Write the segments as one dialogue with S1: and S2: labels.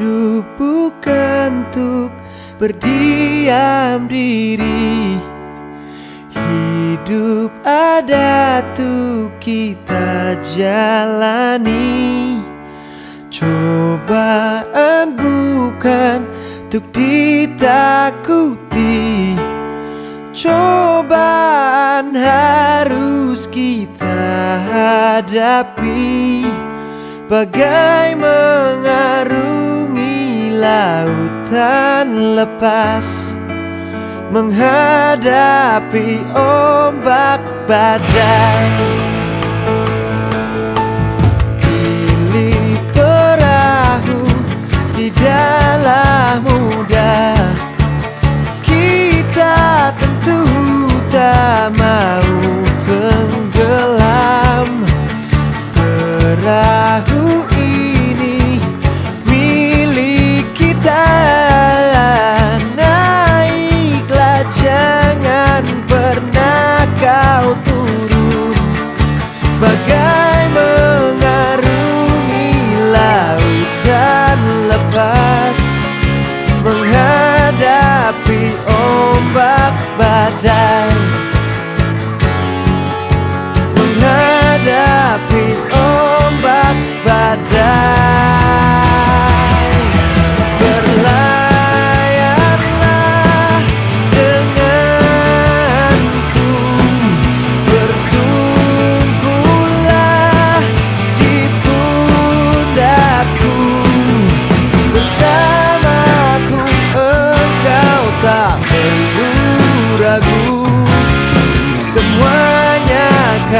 S1: Hidup bukan untuk berdiam diri. Hidup ada tuh kita jalani. Cobaan bukan untuk ditakuti. Cobaan harus kita hadapi. Bagai mengarungi lautan lepas Menghadapi ombak badai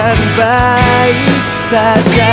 S1: akan baik saja.